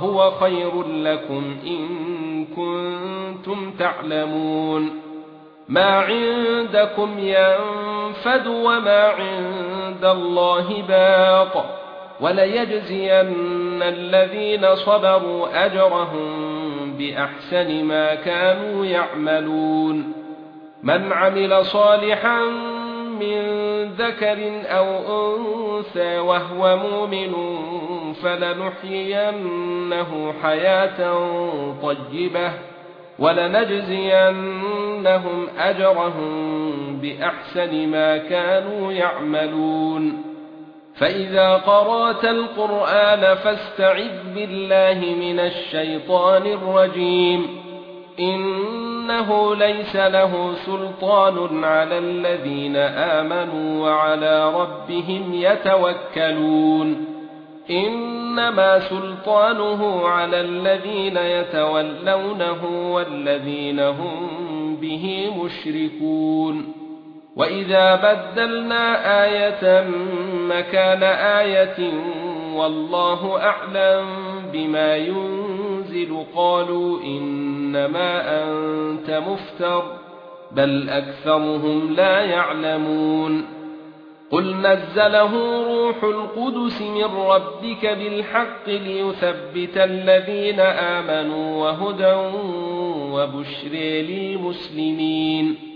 هو خير لكم إن كنتم تعلمون. ما عندكم ينفد وما عند الله باق. وليجزين الذين صبروا أجرهم بأحسن ما كانوا يعملون. من عمل صالحا من ذكر أو أنثى وهو مؤمن فلنحيينه حياة طيبة ولنجزينهم أجرهم بأحسن ما كانوا يعملون. فإذا قرأت القرآن فاستعذ بالله من الشيطان الرجيم. إنه ليس له سلطان على الذين آمنوا وعلى ربهم يتوكلون. إنما سلطانه على الذين يتولونه والذين هم به مشركون. وإذا بدلنا آية مكان آية والله أعلم بما ينزل قالوا إنما أنت مفتر بل أكثرهم لا يعلمون قل نزله روح القدس من ربك بالحق ليثبت الذين آمنوا وهدى وبشرى للمسلمين